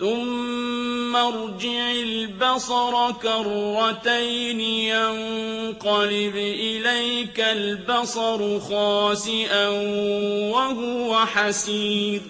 ثُمَّ ارْجِعِ الْبَصَرَ كَرَّتَيْنِ يَنقَلِبْ إِلَيْكَ الْبَصَرُ خَاسِئًا وَهُوَ حَسِيرٌ.